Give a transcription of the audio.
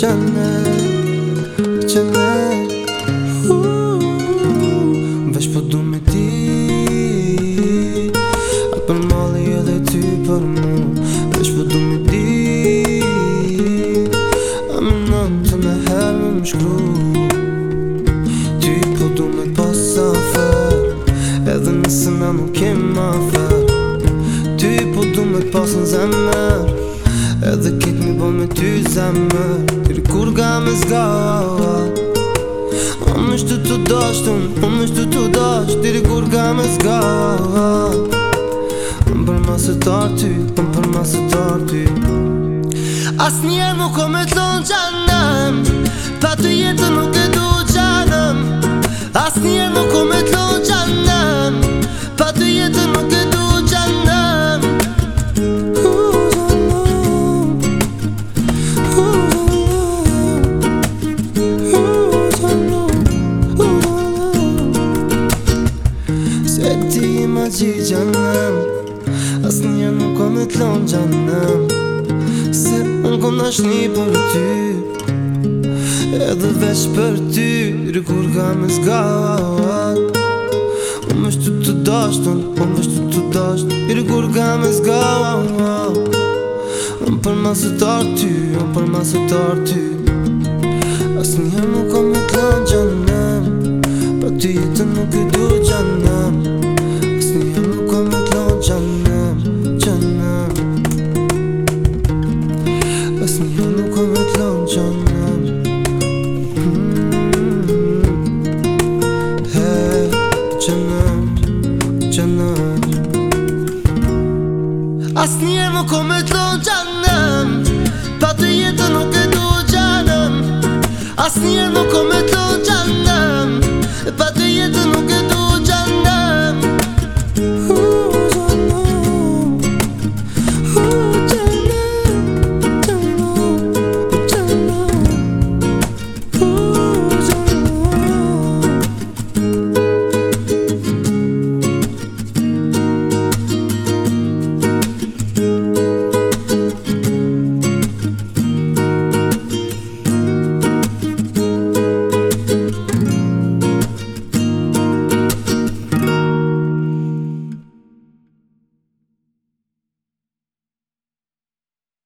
Qene, qene Vesh po du me ti A për mali edhe ty për mu Vesh po du me ti A më nëmë të me herë më shkru Ty po du me posa fër Edhe nëse me më kema fër Ty po du me posa në zemër Edhe kit mi bo me ty zemë Tiri kur ga me zga Unë më shtu të doshtun Unë më shtu të dosht Tiri kur ga me zga Unë për ma së tërë ty Unë për ma së ty As nje më kom e të lonë Se ti ma që gjallëm Asë një nuk o me t'lonë gjallëm Se në kom shni për ty Edhe veç për ty Rëkur ka me zgavat U më shtu të dashtën U më shtu të dashtën Rëkur ka me zgavat U më për ma së tartë ty U më për ma së tartë ty Asë një nuk o me t'lonë gjallëm qënër, qënër As njerë më kome të lo Pa të jetë nuk e do gjanëm As njerë më kome të lo Pa të jetë nuk e do gjanëm